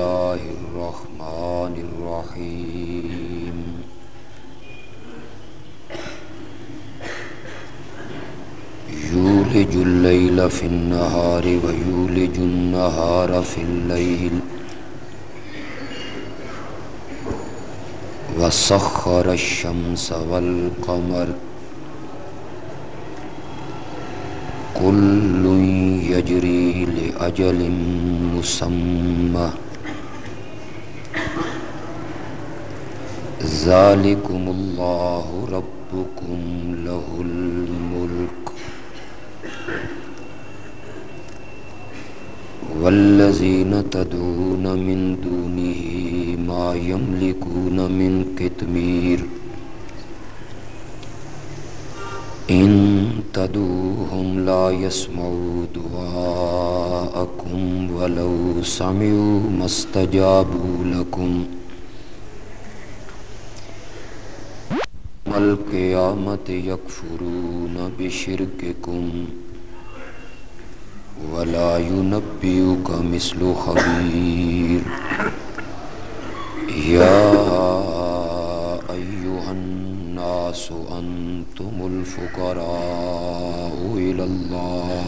الله الرحمن الرحيم. يولج الليل في النهار ويولج النهار في الليل. وسخر الشمس والقمر. كل يجري لأجل مسمى. ذلكم الله ربكم له الملك والذين تدعون من دونه ما يملكون من كتمير إن تدوهم لا يسمعوا دعاءكم ولو سمعوا ما استجابوا لكم القيامة يكفرون بشرككم ولا ينبئك مثل خبير يا أيها الناس أنتم الفقراء إلى الله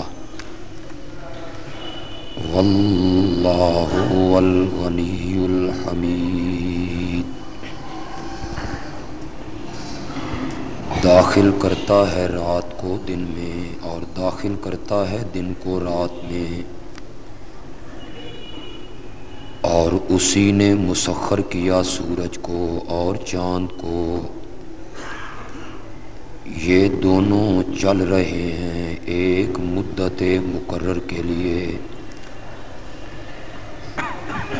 والله هو الغني الحميد داخل کرتا ہے رات کو دن میں اور داخل کرتا ہے دن کو رات میں۔ اور اسی نے مسخر کیا سورج کو اور چاند کو۔ یہ دونوں چل رہے ہیں ایک مدت مقرر کے لیے۔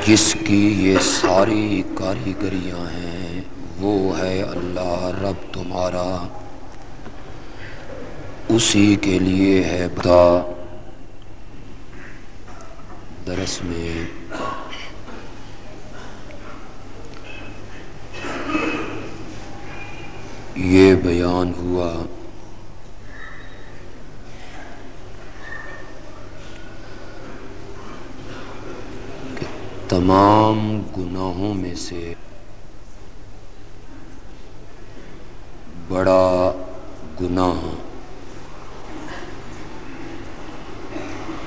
جس کی یہ ساری کاریگریاں ہیں۔ وہ ہے اللہ رب تمہارا۔ اسی کے لیے ہے بتا درس میں یہ بیان ہوا کہ تمام گناہوں میں سے بڑا گناہ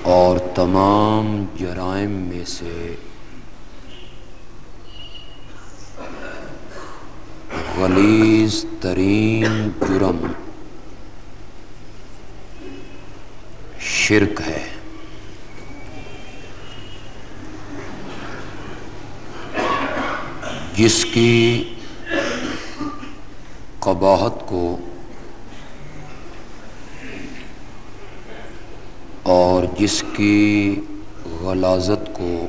اور تمام جرائم میں سے غلیظ ترین جرم شرک ہے۔ جس کی قباحت کو اور جس کی غلازت کو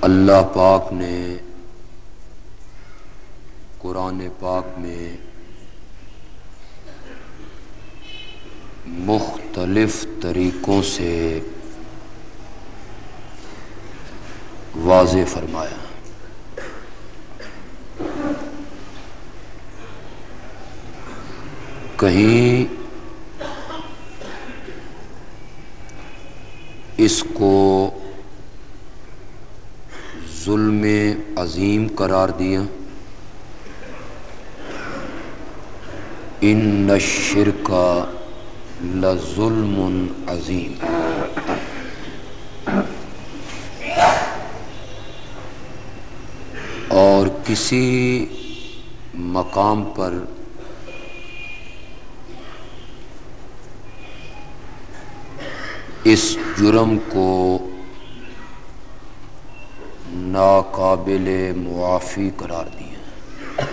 اللہ پاک نے قرآن پاک میں مختلف طریقوں سے واضح فرمایا۔ کہیں اس کو ظلم عظیم قرار دیا۔ ان نشر کا لظلم عظیم۔ اور کسی مقام پر اس جرم کو ناقابل معافی قرار دیا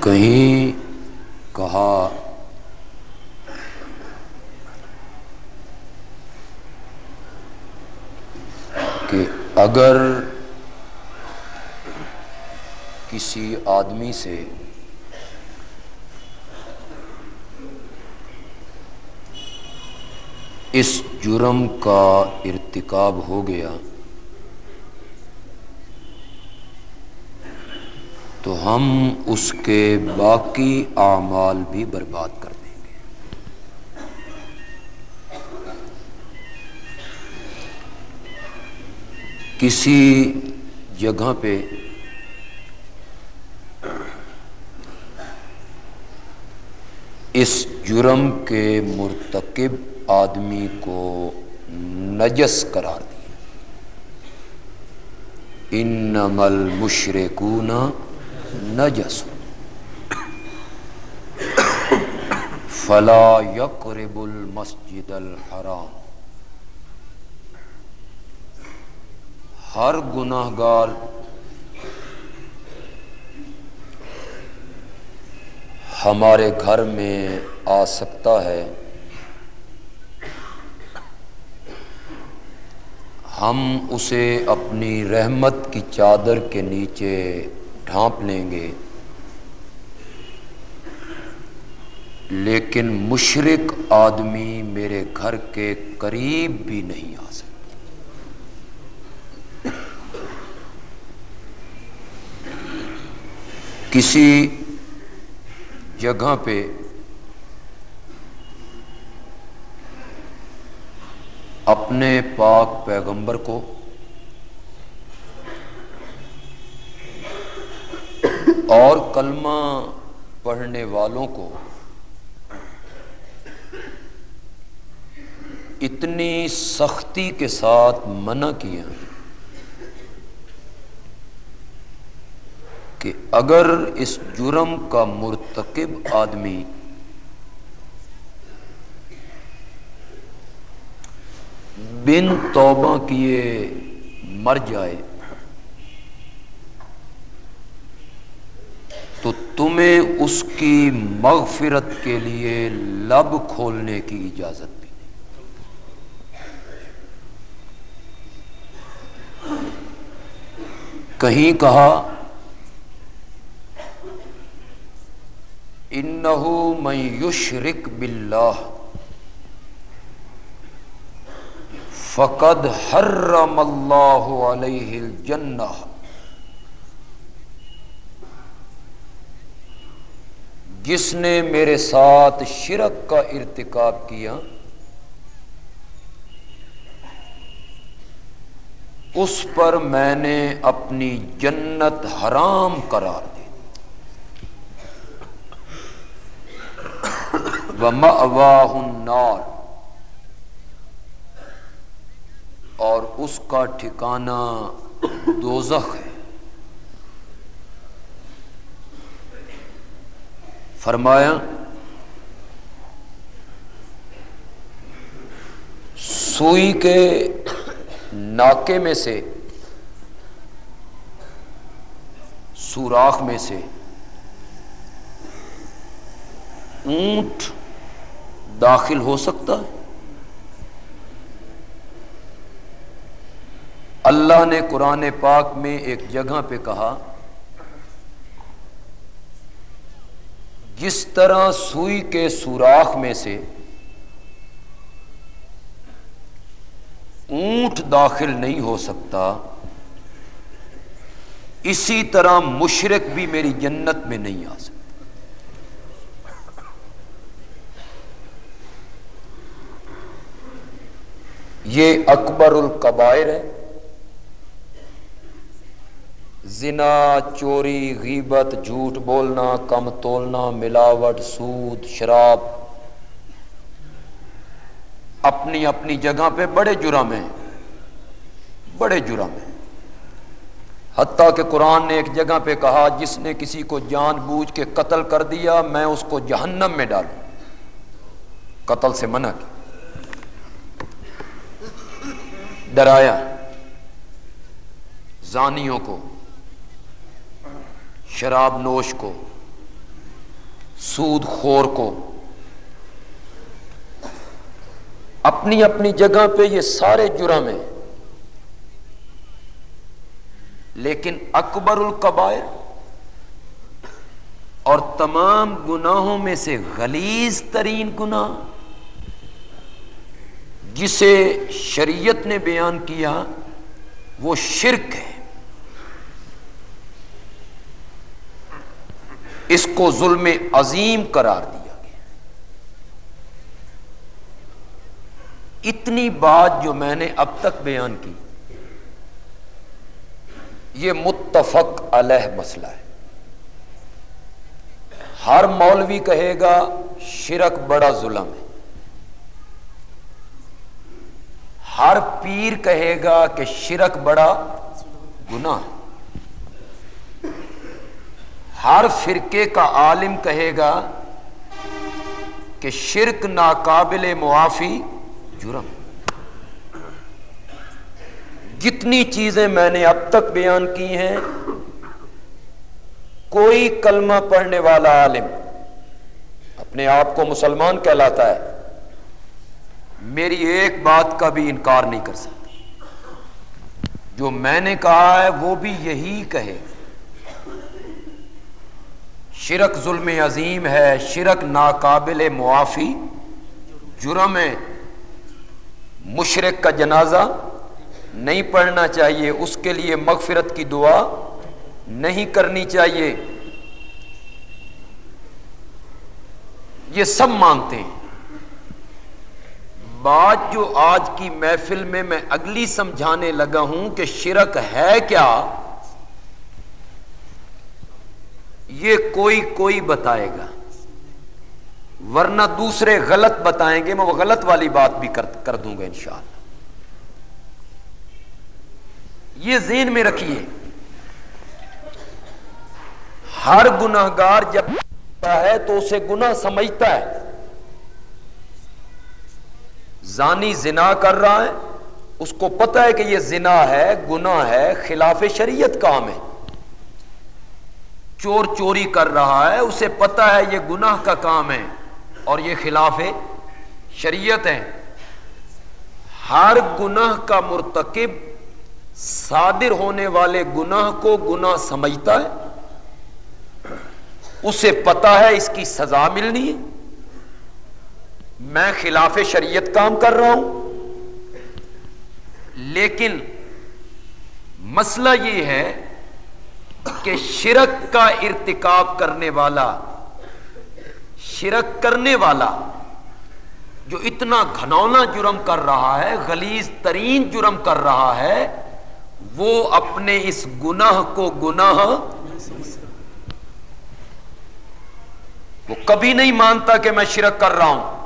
کہیں کہا کہ اگر کسی آدمی سے اس جرم کا ارتکاب ہو گیا تو ہم اس کے باقی اعمال بھی برباد کر دیں گے۔ کسی جگہ پہ اس جرم کے مرتکب آدمی کو نجس قرار دیا۔ انمل مشرقون نجس۔ فلا یقرب المسجد الحرام۔ ہر گناہ گار ہمارے گھر میں آ سکتا ہے۔ ہم اسے اپنی رحمت کی چادر کے نیچے ڈھانپ لیں گے۔ لیکن مشرق آدمی میرے گھر کے قریب بھی نہیں آ سکتا۔ کسی جگہ پہ اپنے پاک پیغمبر کو اور کلمہ پڑھنے والوں کو اتنی سختی کے ساتھ منع کیا کہ اگر اس جرم کا مرتکب آدمی بن توبہ کیے مر جائے، تو تمہیں اس کی مغفرت کے لیے لب کھولنے کی اجازت بھی نہیں۔ کہیں کہا، انہو من یشرک باللہ فقد حرم اللہ علیہ الجنہ۔ جس نے میرے ساتھ شرک کا ارتکاب کیا، اس پر میں نے اپنی جنت حرام قرار دی۔ وَمَأْوَاهُ النَّارِ۔ اور اس کا ٹھکانہ دوزخ ہے۔ فرمایا، سوئی کے ناکے میں سے، سوراخ میں سے اونٹ داخل ہو سکتا ہے؟ اللہ نے قرآن پاک میں ایک جگہ پہ کہا، جس طرح سوئی کے سوراخ میں سے اونٹ داخل نہیں ہو سکتا، اسی طرح مشرق بھی میری جنت میں نہیں آ سکتا۔ یہ اکبر القبائر ہے۔ زنا، چوری، غیبت، جھوٹ بولنا، کم تولنا، ملاوٹ، سود، شراب۔ اپنی اپنی جگہ پہ بڑے جرم ہیں۔ بڑے جرم ہیں۔ حتیٰ کہ قرآن نے ایک جگہ پہ کہا، جس نے کسی کو جان بوجھ کے قتل کر دیا، میں اس کو جہنم میں ڈالوں۔ قتل سے منع کی۔ ڈرایا۔ زانیوں کو شراب نوش کو، سود خور کو۔ اپنی اپنی جگہ پہ یہ سارے جرم ہیں۔ لیکن اکبر القبائر اور تمام گناہوں میں سے غلیظ ترین گناہ، جسے شریعت نے بیان کیا، وہ شرک ہے۔ اس کو ظلم عظیم قرار دیا گیا۔ اتنی بات جو میں نے اب تک بیان کی، یہ متفق علیہ مسئلہ ہے۔ ہر مولوی کہے گا، شرک بڑا ظلم ہے۔ ہر پیر کہے گا کہ شرک بڑا گناہ ہے۔ ہر فرقے کا عالم کہے گا کہ شرک ناقابل معافی جرم۔ جتنی چیزیں میں نے اب تک بیان کی ہیں، کوئی کلمہ پڑھنے والا عالم اپنے آپ کو مسلمان کہلاتا ہے۔ میری ایک بات کا بھی انکار نہیں کر سکتا۔ جو میں نے کہا ہے، وہ بھی یہی کہے۔ شرک ظلم عظیم ہے، شرک ناقابل معافی، جرم ہے مشرق کا جنازہ نہیں پڑھنا چاہیے، اس کے لیے مغفرت کی دعا نہیں کرنی چاہیے۔ یہ سب مانتے ہیں۔ بات جو آج کی محفل میں میں اگلی سمجھانے لگا ہوں کہ شرک ہے کیا؟ یہ کوئی کوئی بتائے گا۔ ورنہ دوسرے غلط بتائیں گے، میں وہ غلط والی بات بھی کر دوں گا انشاءاللہ۔ یہ ذہن میں رکھیے۔ ہر گناہ گار جب ہے تو اسے گناہ سمجھتا ہے۔ زانی زنا کر رہا ہے، اس کو پتا ہے کہ یہ زنا ہے، گناہ ہے، خلاف شریعت کام ہے۔ چور چوری کر رہا ہے، اسے پتا ہے یہ گناہ کا کام ہے اور یہ خلاف شریعت ہے ہر گناہ کا مرتکب صادر ہونے والے گناہ کو گناہ سمجھتا ہے۔ اسے پتا ہے اس کی سزا ملنی ہے۔ میں خلاف شریعت کام کر رہا ہوں۔ لیکن مسئلہ یہ ہے کہ شرک کا ارتکاب کرنے والا، شرک کرنے والا جو اتنا گھنونا جرم کر رہا ہے، غلیظ ترین جرم کر رہا ہے، وہ اپنے اس گناہ کو گناہ، وہ کبھی نہیں مانتا کہ میں شرک کر رہا ہوں۔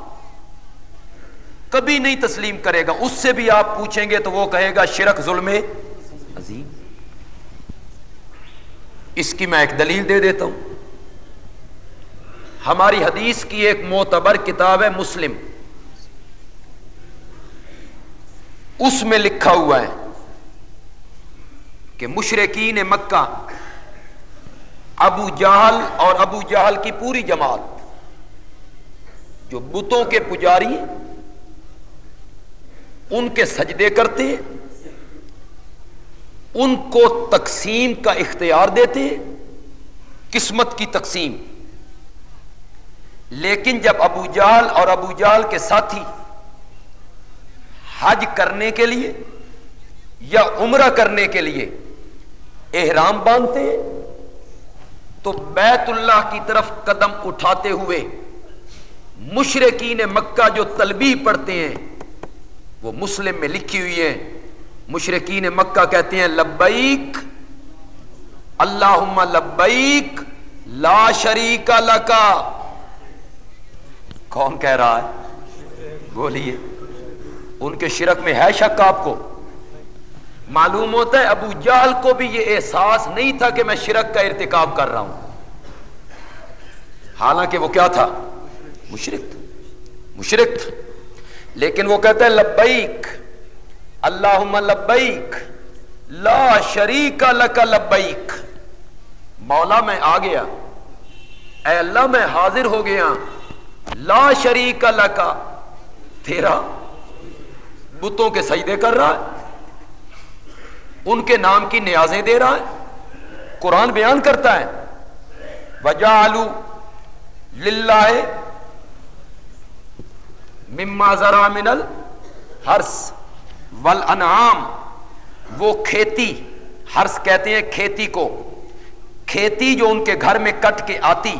کبھی نہیں تسلیم کرے گا۔ اس سے بھی آپ پوچھیں گے تو وہ کہے گا، شرک ظلم عظیم۔ اس کی میں ایک دلیل دے دیتا ہوں۔ ہماری حدیث کی ایک معتبر کتاب ہے مسلم۔ اس میں لکھا ہوا ہے کہ مشرقین مکہ، ابو جہل اور ابو جہل کی پوری جماعت، جو بتوں کے پجاری ان کے سجدے کرتے ہیں۔ ان کو تقسیم کا اختیار دیتے، قسمت کی تقسیم۔ لیکن جب ابو جال اور ابو جال کے ساتھی حج کرنے کے لیے یا عمرہ کرنے کے لیے احرام باندھتے، تو بیت اللہ کی طرف قدم اٹھاتے ہوئے مشرقین مکہ جو تلبی پڑھتے ہیں، وہ مسلم میں لکھی ہوئی ہے مشرقین مکہ کہتے ہیں، لبیک اللہ لبیک، لا شریک لکا کون کہہ رہا ہے؟ بولیے۔ ان کے شرک میں ہے شک آپ کو؟ معلوم ہوتا ہے ابو جال کو بھی یہ احساس نہیں تھا کہ میں شرک کا ارتکاب کر رہا ہوں۔ حالانکہ وہ کیا تھا؟ مشرق مشرق لیکن وہ کہتے ہیں، لبیک۔ اللہ لبیک، لا شریک لک لبیک۔ مولا میں آ گیا، اے اللہ میں حاضر ہو گیا، لا شریک لکا تیرا بتوں کے سجدے کر رہا ہے، ان کے نام کی نیازیں دے رہا ہے، قرآن بیان کرتا ہے۔ وجہ آلو للہ مما ذرا منل ہرس ول انعام وہ کھیتی ہرس کہتے ہیں کھیتی کو، کھیتی جو ان کے گھر میں کٹ کے آتی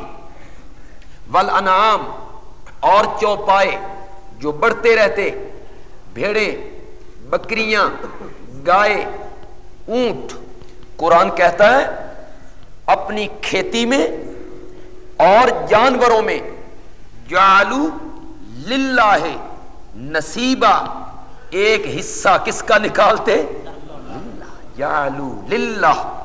ول انعام اور چوپائے جو بڑھتے رہتے، بھیڑے، بکریاں، گائے، اونٹ، قرآن کہتا ہے، اپنی کھیتی میں اور جانوروں میں جالو للہ نصیبہ ایک حصہ کس کا نکالتے؟ جالو للہ۔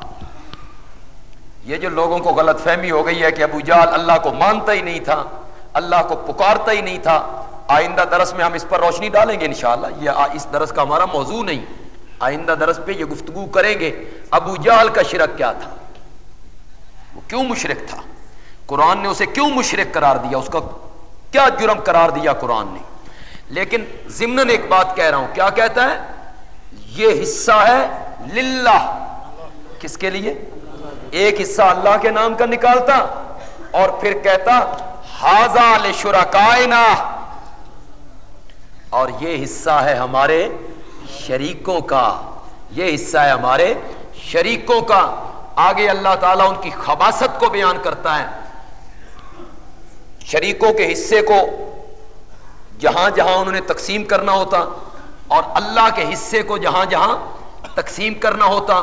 یہ جو لوگوں کو غلط فہمی ہو گئی ہے کہ ابو جال اللہ کو مانتا ہی نہیں تھا، اللہ کو پکارتا ہی نہیں تھا، آئندہ درس میں ہم اس پر روشنی ڈالیں گے انشاءاللہ۔ یہ اس درس کا ہمارا موضوع نہیں۔ آئندہ درس پہ یہ گفتگو کریں گے۔ ابو جال کا شرک کیا تھا؟ وہ کیوں مشرق تھا؟ قرآن نے اسے کیوں مشرق قرار دیا؟ اس کا کیا جرم قرار دیا قرآن نے؟ لیکن ضمن ایک بات کہہ رہا ہوں۔ کیا کہتا ہے؟ یہ حصہ ہے للہ۔ کس کے لیے؟ ایک حصہ اللہ کے نام کا نکالتا اور پھر کہتا کائنا اور یہ حصہ ہے ہمارے شریکوں کا۔ یہ حصہ ہے ہمارے شریکوں کا۔ آگے اللہ تعالیٰ ان کی خباست کو بیان کرتا ہے۔ شریکوں کے حصے کو جہاں جہاں انہوں نے تقسیم کرنا ہوتا اور اللہ کے حصے کو جہاں جہاں تقسیم کرنا ہوتا،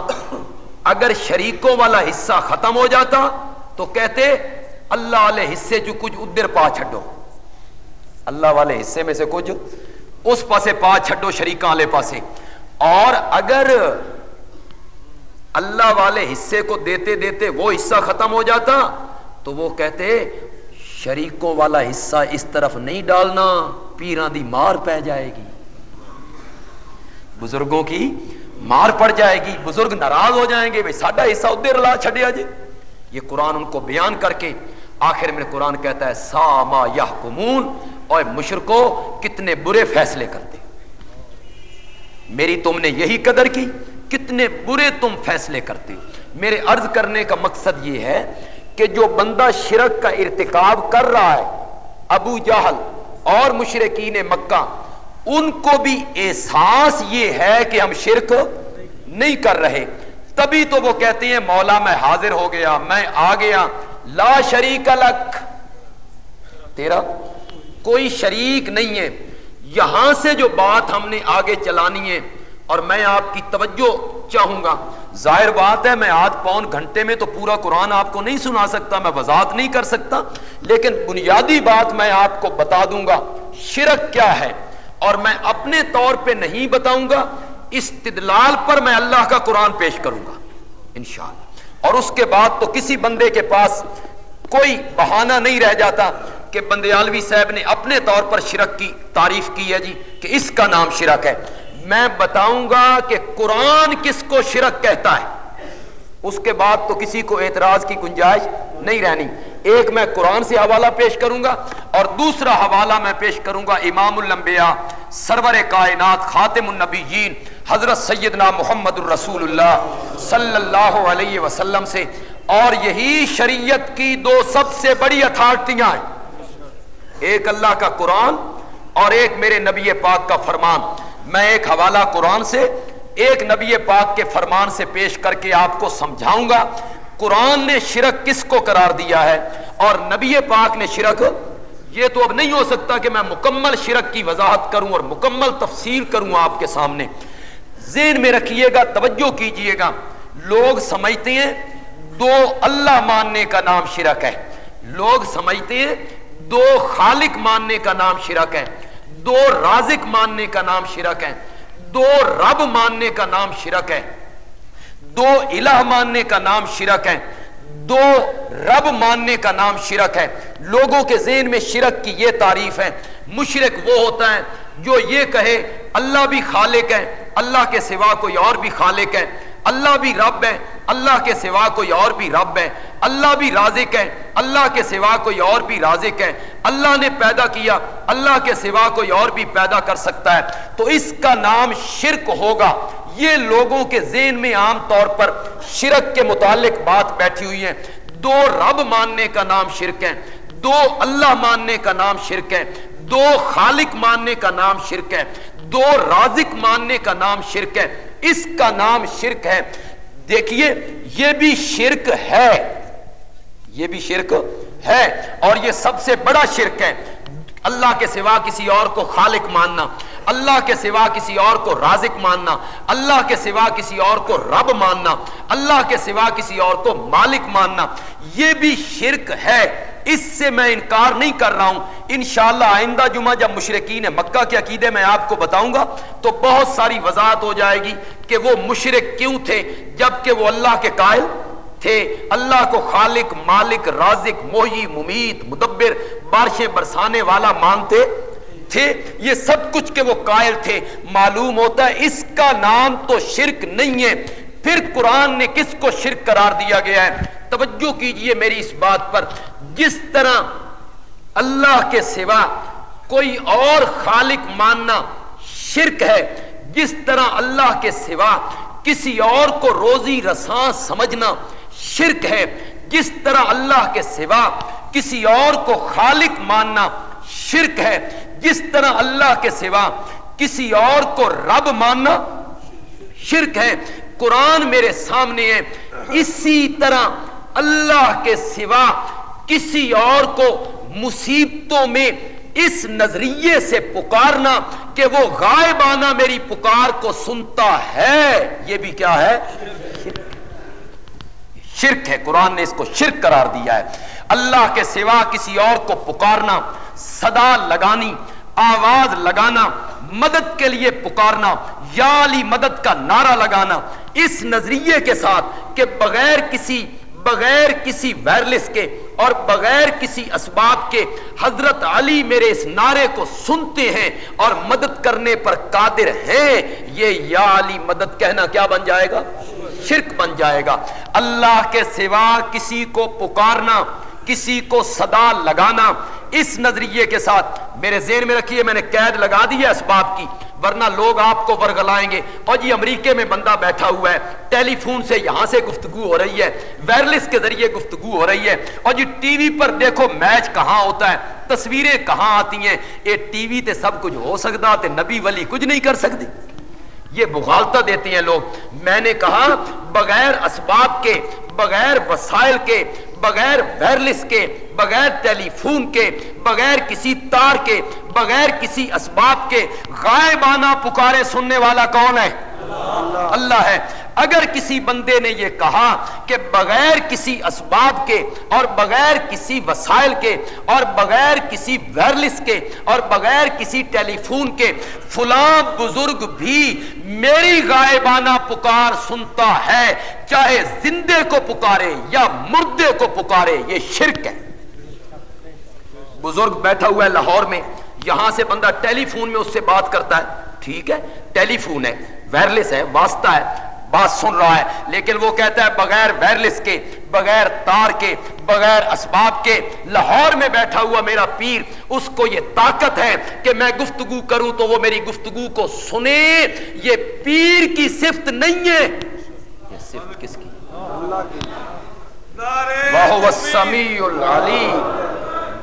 اگر شریکوں والا حصہ ختم ہو جاتا تو کہتے، اللہ والے حصے جو کچھ ادھر پا چھڈو۔ اللہ والے حصے میں سے کچھ اس پاسے پا چھڈو شریک والے پاسے۔ اور اگر اللہ والے حصے کو دیتے دیتے وہ حصہ ختم ہو جاتا تو وہ کہتے شریکوں والا حصہ اس طرف نہیں ڈالنا، پیران دی مار پہ جائے گی۔ بزرگوں کی مار پڑ جائے گی، بزرگ ناراض ہو جائیں گے بھائی ساڈا حصہ ادھر لا چھڈیا جی۔ یہ قرآن ان کو بیان کر کے آخر میں قرآن کہتا ہے سا ما یا کمون اور مشرقوں کتنے برے فیصلے کرتے۔ میری تم نے یہی قدر کی، کتنے برے تم فیصلے کرتے۔ میرے عرض کرنے کا مقصد یہ ہے کہ جو بندہ شرک کا ارتکاب کر رہا ہے، ابو جہل اور مشرقین مکہ، ان کو بھی احساس یہ ہے کہ ہم شرک نہیں کر رہے۔ تبھی تو وہ کہتے ہیں، مولا میں حاضر ہو گیا، میں آ گیا۔ لا شریک الگ تیرا کوئی شریک نہیں ہے۔ یہاں سے جو بات ہم نے آگے چلانی ہے اور میں آپ کی توجہ چاہوں گا۔ ظاہر بات ہے، میں آدھ پون گھنٹے میں تو پورا قرآن آپ کو نہیں سنا سکتا، میں وضاحت نہیں کر سکتا، لیکن بنیادی بات میں آپ کو بتا دوں گا شرک کیا ہے۔ اور میں اپنے طور پہ نہیں بتاؤں گا، استدلال پر میں اللہ کا قرآن پیش کروں گا، انشاءاللہ۔ اور اس کے بعد تو کسی بندے کے پاس کوئی بہانہ نہیں رہ جاتا کہ بندیالوی صاحب نے اپنے طور پر شرک کی تعریف کی ہے جی کہ اس کا نام شرک ہے۔ میں بتاؤں گا کہ قرآن کس کو شرک کہتا ہے۔ اس کے بعد تو کسی کو اعتراض کی گنجائش نہیں رہنی۔ ایک میں قرآن سے حوالہ پیش کروں گا اور دوسرا حوالہ میں پیش کروں گا امام الانبیاء، سرور کائنات، خاتم النبیین، حضرت سیدنا محمد الرسول اللہ صلی اللہ علیہ وسلم سے۔ اور یہی شریعت کی دو سب سے بڑی اتھارٹیاں ہیں۔ ایک اللہ کا قرآن اور ایک میرے نبی پاک کا فرمان۔ میں ایک حوالہ قرآن سے، ایک نبی پاک کے فرمان سے پیش کر کے آپ کو سمجھاؤں گا۔ قرآن نے شرک کس کو قرار دیا ہے؟ اور نبی پاک نے شرک، یہ تو اب نہیں ہو سکتا کہ میں مکمل شرک کی وضاحت کروں اور مکمل تفسیر کروں آپ کے سامنے۔ ذہن میں رکھیے گا، توجہ کیجیے گا۔ لوگ سمجھتے ہیں، دو اللہ ماننے کا نام شرک ہے۔ لوگ سمجھتے ہیں، دو خالق ماننے کا نام شرک ہے۔ دو رازق ماننے کا نام شرک ہے دو رب ماننے کا نام شرک ہے دو الہ ماننے کا نام شرک ہے دو رب ماننے کا نام شرک ہے لوگوں کے ذہن میں شرک کی یہ تعریف ہے مشرق وہ ہوتا ہے جو یہ کہے، اللہ بھی خالق ہے، اللہ کے سوا کوئی اور بھی خالق ہے۔ اللہ بھی رب ہے اللہ کے سوا کوئی اور بھی رب ہے اللہ بھی رازق ہے اللہ کے سوا کوئی اور بھی رازق ہے اللہ نے پیدا کیا، اللہ کے سوا کوئی اور بھی پیدا کر سکتا ہے۔ تو اس کا نام شرک ہوگا۔ یہ لوگوں کے ذہن میں عام طور پر شرک کے متعلق بات بیٹھی ہوئی ہے۔ دو رب ماننے کا نام شرک ہے، دو اللہ ماننے کا نام شرک ہے، دو خالق ماننے کا نام شرک ہے۔ دو رازق ماننے کا نام شرک ہے۔ اس کا نام شرک ہے۔ دیکھیے، یہ بھی شرک ہے۔ یہ بھی شرک ہے۔ اور یہ سب سے بڑا شرک ہے۔ اللہ کے سوا کسی اور کو خالق ماننا، اللہ کے سوا کسی اور کو رازق ماننا، اللہ کے سوا کسی اور کو رب ماننا، اللہ کے سوا کسی اور کو مالک ماننا۔ یہ بھی شرک ہے۔ اس سے میں انکار نہیں کر رہا ہوں۔ انشاءاللہ آئندہ جمعہ جب مشرقین مکہ کے عقیدے میں آپ کو بتاؤں گا، تو بہت ساری وضاحت ہو جائے گی کہ وہ مشرق کیوں تھے، جبکہ وہ اللہ کے قائل تھے۔ اللہ کو خالق، مالک، رازق، موہی، ممیت، مدبر، بارشیں برسانے والا مانتے تھے۔ یہ سب کچھ کے وہ قائل تھے۔ معلوم ہوتا ہے اس کا نام تو شرک نہیں ہے۔ پھر قرآن نے کس کو شرک قرار دیا گیا ہے؟ توجہ کیجیے میری اس بات پر۔ جس طرح اللہ کے سوا کوئی اور خالق ماننا شرک ہے، جس طرح اللہ کے سوا کسی اور کو روزی رساں سمجھنا شرک ہے، جس طرح اللہ کے سوا کسی اور کو خالق ماننا شرک ہے، جس طرح اللہ کے سوا کسی اور کو رب ماننا شرک ہے۔ قرآن میرے سامنے ہے۔ اسی طرح اللہ کے سوا کسی اور کو مصیبتوں میں اس نظریے سے پکارنا کہ وہ غائبانہ میری پکار کو سنتا ہے، یہ بھی کیا ہے؟ شرک ہے، قرآن نے اس کو شرک قرار دیا ہے۔ اللہ کے سوا کسی اور کو پکارنا، صدا لگانی، آواز لگانا، مدد کے لیے پکارنا یا علی مدد کا نعرہ لگانا، اس نظریے کے ساتھ کہ بغیر کسی بغیر کسی وائرلیس کے اور بغیر کسی اسباب کے حضرت علی میرے اس نعرے کو سنتے ہیں اور مدد کرنے پر قادر ہیں، یہ یا علی مدد کہنا کیا بن جائے گا؟ شرک بن جائے گا۔ اللہ کے سوا کسی کو پکارنا، کسی کو صدا لگانا اس نظریے کے ساتھ میرے ذہن میں رکھیے، میں نے قید لگا دی ہے اسباب کی، ورنہ لوگ آپ کو ورگلائیں گے۔ اور جی امریکہ میں بندہ بیٹھا ہوا ہے، ٹیلی فون سے یہاں سے گفتگو ہو رہی ہے وائرلیس کے ذریعے گفتگو ہو رہی ہے۔ اور جی ٹی وی پر دیکھو میچ کہاں ہوتا ہے، تصویریں کہاں آتی ہیں۔ یہ ٹی وی تے سب کچھ ہو سکتا تے نبی ولی کچھ نہیں کر سکتی یہ بغالتا دیتے ہیں لوگ۔ میں نے کہا، بغیر اسباب کے، بغیر وسائل کے بغیر ویرلس کے، بغیر ٹیلی فون کے، بغیر کسی تار کے، بغیر کسی اسباب کے غائبانہ پکارے سننے والا کون ہے؟ اللہ ہے۔ اگر کسی بندے نے یہ کہا کہ بغیر کسی اسباب کے اور بغیر کسی وسائل کے اور بغیر کسی وائرلیس کے اور بغیر کسی ٹیلی فون کے فلاں بزرگ بھی میری غائبانہ پکار سنتا ہے، چاہے زندے کو پکارے یا مردے کو پکارے، یہ شرک ہے۔ بزرگ بیٹھا ہوا ہے لاہور میں، یہاں سے بندہ ٹیلی فون میں اس سے بات کرتا ہے۔ ٹھیک ہے ٹیلی فون ہے وائرلیس ہے، واسطہ ہے۔ بات سن رہا ہے۔ لیکن وہ کہتا ہے بغیر وائرلیس کے، بغیر تار کے، بغیر اسباب کے، لاہور میں بیٹھا ہوا میرا پیر، اس کو یہ طاقت ہے کہ میں گفتگو کروں تو وہ میری گفتگو کو سنے۔ یہ پیر کی صفت نہیں ہے۔ یہ صفت کس کی؟ وہ سمیع العلیم۔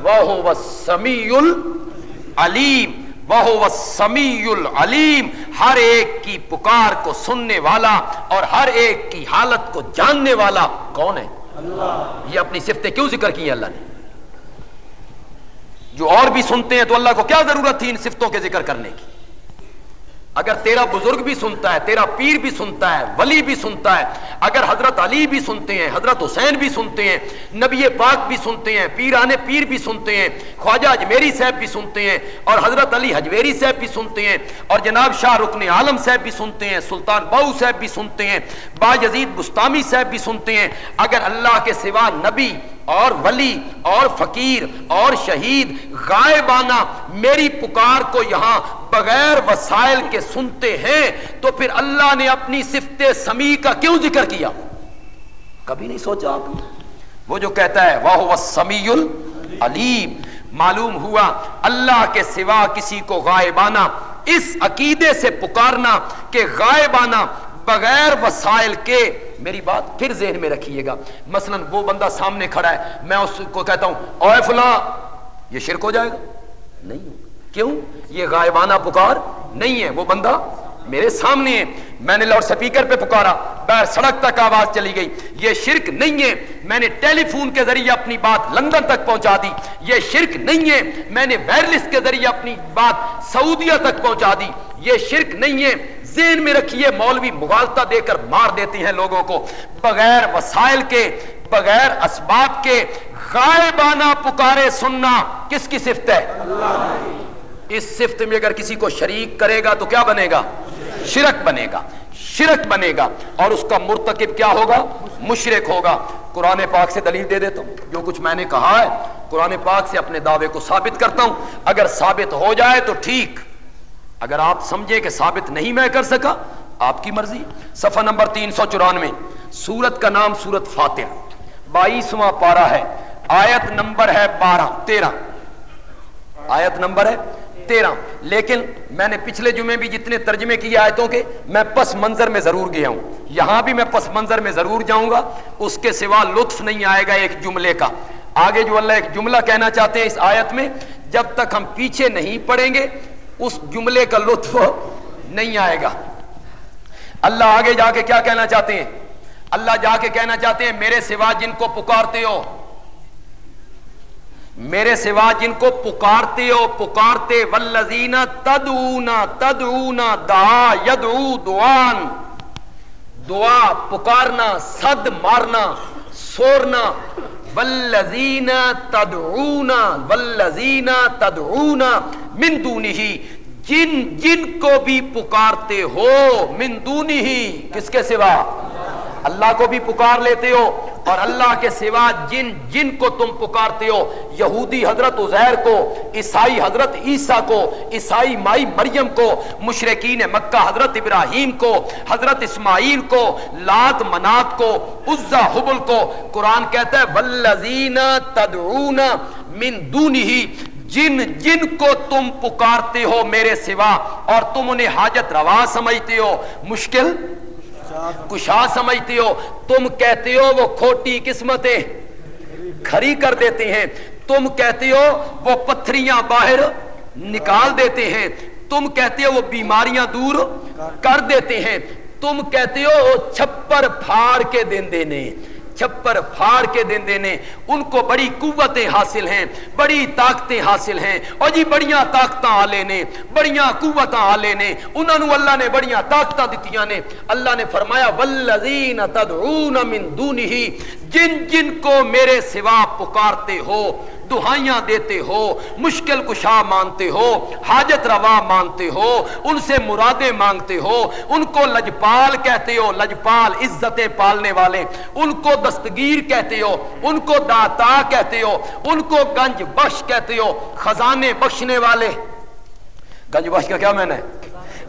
وہ سمیع العلیم۔ وہ سمیع العلیم، ہر ایک کی پکار کو سننے والا اور ہر ایک کی حالت کو جاننے والا کون ہے؟ اللہ۔ یہ اپنی صفتیں کیوں ذکر کی ہیں اللہ نے؟ جو اور بھی سنتے ہیں تو اللہ کو کیا ضرورت تھی ان صفتوں کے ذکر کرنے کی؟ اگر تیرا بزرگ بھی سنتا ہے، تیرا پیر بھی سنتا ہے، ولی بھی سنتا ہے، اگر حضرت علی بھی سنتے ہیں، حضرت حسین بھی سنتے ہیں، نبی پاک بھی سنتے ہیں، پیران پیر بھی سنتے ہیں، خواجہ اجمیری صاحب بھی سنتے ہیں، اور حضرت علی حجویری صاحب بھی سنتے ہیں، اور جناب شاہ رکن عالم صاحب بھی سنتے ہیں، سلطان باؤ صاحب بھی سنتے ہیں، با یزید بستامی صاحب بھی سنتے ہیں، اگر اللہ کے سوا نبی اور ولی اور فقیر اور شہید غائبانہ میری پکار کو یہاں بغیر وسائل کے سنتے ہیں، تو پھر اللہ نے اپنی صفت سمی کا کیوں ذکر کیا؟ کبھی نہیں سوچا آپ نے؟ وہ جو کہتا ہے وہ سمیع العلیم معلوم ہوا، اللہ کے سوا کسی کو غائبانہ، اس عقیدے سے پکارنا کہ غائبانہ بغیر وسائل کے، میری بات پھر ذہن میں رکھیے گا۔ مثلا وہ بندہ سامنے کھڑا ہے، میں اس کو کہتا ہوں اوے فلاں، یہ شرک ہو جائے گا؟ نہیں ہوگا۔ کیوں؟ یہ غائبانہ پکار نہیں ہے، وہ بندہ میرے سامنے ہے۔ میں نے لاؤڈ سپیکر پہ پکارا، بیر سڑک تک آواز چلی گئی۔ یہ شرک نہیں ہے۔ میں نے ٹیلی فون کے ذریعے اپنی بات لندن تک پہنچا دی۔ یہ شرک نہیں ہے۔ میں نے وائرلیس کے ذریعے اپنی بات سعودیہ تک پہنچا دی۔ یہ شرک نہیں ہے۔ ذہن میں رکھیے، مولوی مغالطہ دے کر مار دیتے ہیں لوگوں کو۔ بغیر وسائل کے، بغیر اسباب کے، غائبانہ پکارے سننا کس کی صفت ہے؟ اللہ اس صفت میں اگر کسی کو شریک کرے گا تو کیا بنے گا؟ شرک بنے گا۔ شرک بنے گا۔ اور اس کا مرتکب کیا ہوگا؟ مشرک ہوگا۔ قرآن پاک سے دلیل دے دیتا ہوں۔ جو کچھ میں نے کہا ہے، قرآن پاک سے اپنے دعوے کو ثابت کرتا ہوں۔ اگر ثابت ہو جائے تو ٹھیک۔ اگر آپ سمجھے کہ ثابت نہیں میں کر سکا، آپ کی مرضی۔ صفحہ نمبر تین سو چورانوے۔ سورت کا نام سورت فاتح بائیسواں پارا ہے۔ آیت نمبر ہے بارہ، تیرہ۔ آیت نمبر ہے تیرہ۔ لیکن میں نے پچھلے جمعے بھی جتنے ترجمے کیے آیتوں کے، میں پس منظر میں ضرور گیا ہوں۔ یہاں بھی میں پس منظر میں ضرور جاؤں گا۔ اس کے سوا لطف نہیں آئے گا ایک جملے کا۔ آگے جو اللہ ایک جملہ کہنا چاہتے ہیں اس آیت میں، جب تک ہم پیچھے نہیں پڑیں گے، اس جملے کا لطف نہیں آئے گا۔ اللہ آگے جا کے کیا کہنا چاہتے ہیں؟ اللہ جا کے کہنا چاہتے ہیں، میرے سوا جن کو پکارتے ہو میرے سوا جن کو پکارتے ہو، پکارتے ولزین تدعونا تدعونا دعا، یدعو دعان۔ دعا پکارنا صد مارنا، سورنا۔ ولزین تدعونا ولزین تدعونا من دونہی۔ جن جن کو بھی پکارتے ہو، من دونہی۔ کس کے سوا؟ اللہ کو بھی پکار لیتے ہو۔ اور اللہ کے سوا جن جن کو تم پکارتے ہو، یہودی حضرت عزیر کو، عیسائی حضرت عیسیٰ کو، عیسائی مائی مریم کو مشرقین مکہ حضرت ابراہیم کو، حضرت اسماعیل کو، لات منات کو عزا حبل کو۔ قرآن کہتا ہے، والذین تدعون من دونہی جن جن کو تم پکارتے ہو میرے سوا اور تم انہیں حاجت روا سمجھتے ہو۔ مشکل؟ کشا سمجھتے ہو، تم کہتے ہو وہ کھوٹی قسمتیں کھری کر دیتے ہیں، تم کہتے ہو وہ پتھریاں باہر نکال دیتے ہیں، تم کہتے ہو وہ بیماریاں دور کر دیتے ہیں، تم کہتے ہو وہ چھپر پھاڑ کے دین دینے چھپر پھاڑ کے دن دینے ان کو بڑی قوتیں حاصل ہیں، بڑی طاقتیں حاصل ہیں۔ اور جی بڑیاں طاقتاں آلے نے، بڑیاں قوتاں آلے نے۔ انہوں اللہ نے بڑیاں طاقتاں دیتیاں نے۔ اللہ نے فرمایا والذین تدعون من دونہی جن جن کو میرے سوا پکارتے ہو، دہائیاں دیتے ہو، مشکل کشا مانتے ہو، حاجت روا مانتے ہو، ان سے مرادیں مانگتے ہو، ان کو لجپال کہتے ہو، لجپال عزتیں پالنے والے، ان کو دستگیر کہتے ہو، ان کو داتا کہتے ہو، ان کو گنج بخش کہتے ہو، خزانے بخشنے والے۔ گنج بخش کا کیا میں نے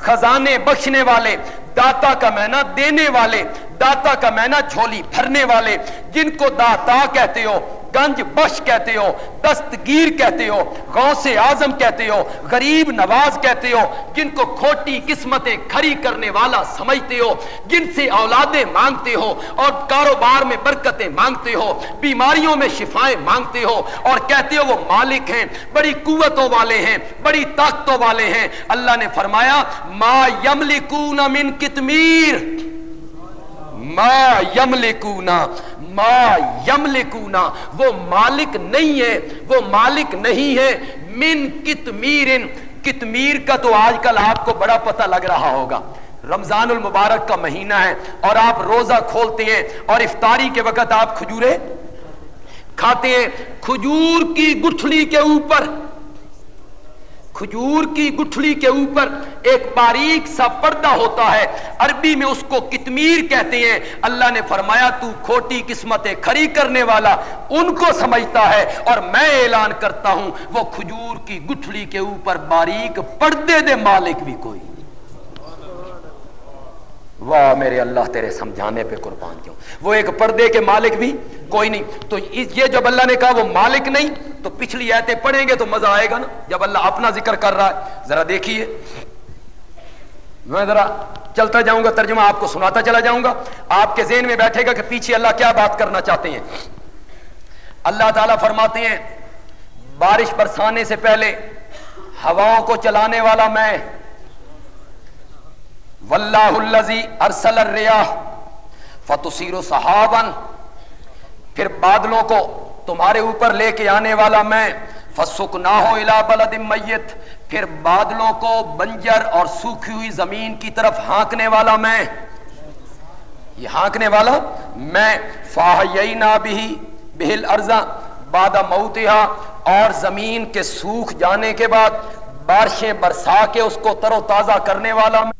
خزانے بخشنے والے، داتا کا مینا دینے والے، داتا کا مینا جھولی بھرنے والے، جن کو داتا کہتے ہو گنج بخش کہتے ہو، دستگیر کہتے ہو، غوث اعظم کہتے ہو، غریب نواز کہتے ہو، جن کو کھوٹی قسمتیں کھری کرنے والا سمجھتے ہو، جن سے اولادیں مانگتے ہو اور کاروبار میں برکتیں مانگتے ہو، بیماریوں میں شفائیں مانگتے ہو اور کہتے ہو وہ مالک ہیں، بڑی قوتوں والے ہیں، بڑی طاقتوں والے ہیں۔ اللہ نے فرمایا، ما یملکون من کتمیر۔ ما یملکونا ما یملکونا وہ مالک نہیں ہے، وہ مالک نہیں ہے، من کتمیر کتمیر کا تو آج کل آپ کو بڑا پتہ لگ رہا ہوگا۔ رمضان المبارک کا مہینہ ہے اور آپ روزہ کھولتے ہیں اور افطاری کے وقت آپ کھجورے کھاتے ہیں۔ کھجور کی گٹھلی کے اوپر کھجور کی گٹھلی کے اوپر ایک باریک سا پردہ ہوتا ہے۔ عربی میں اس کو کتمیر کہتے ہیں۔ اللہ نے فرمایا، تو کھوٹی قسمتیں کھری کرنے والا ان کو سمجھتا ہے۔ اور میں اعلان کرتا ہوں، وہ کھجور کی گٹھلی کے اوپر باریک پردے دے مالک بھی کوئی۔ واہ میرے اللہ، تیرے سمجھانے پہ قربان کیوں؟ وہ ایک پردے کے مالک بھی کوئی نہیں۔ تو یہ جب اللہ نے کہا وہ مالک نہیں، تو پچھلی آیتیں پڑھیں گے تو مزہ آئے گا نا۔ جب اللہ اپنا ذکر کر رہا ہے، ذرا دیکھیے۔ میں ذرا چلتا جاؤں گا، ترجمہ آپ کو سناتا چلا جاؤں گا۔ آپ کے ذہن میں بیٹھے گا کہ پیچھے اللہ کیا بات کرنا چاہتے ہیں۔ اللہ تعالیٰ فرماتے ہیں، بارش برسانے سے پہلے ہواؤں کو چلانے والا میں واللہ الذی ارسل الریاح فتصیر صحابن پھر بادلوں کو تمہارے اوپر لے کے آنے والا میں فسکناہو الی بلد میت، پھر بادلوں کو بنجر اور سوکھی ہوئی زمین کی طرف ہانکنے والا میں۔ یہ ہانکنے والا میں فاہینا بھی بہل ارزا باد موتہا، اور زمین کے سوکھ جانے کے بعد بارشیں برسا کے اس کو تر و تازہ کرنے والا میں۔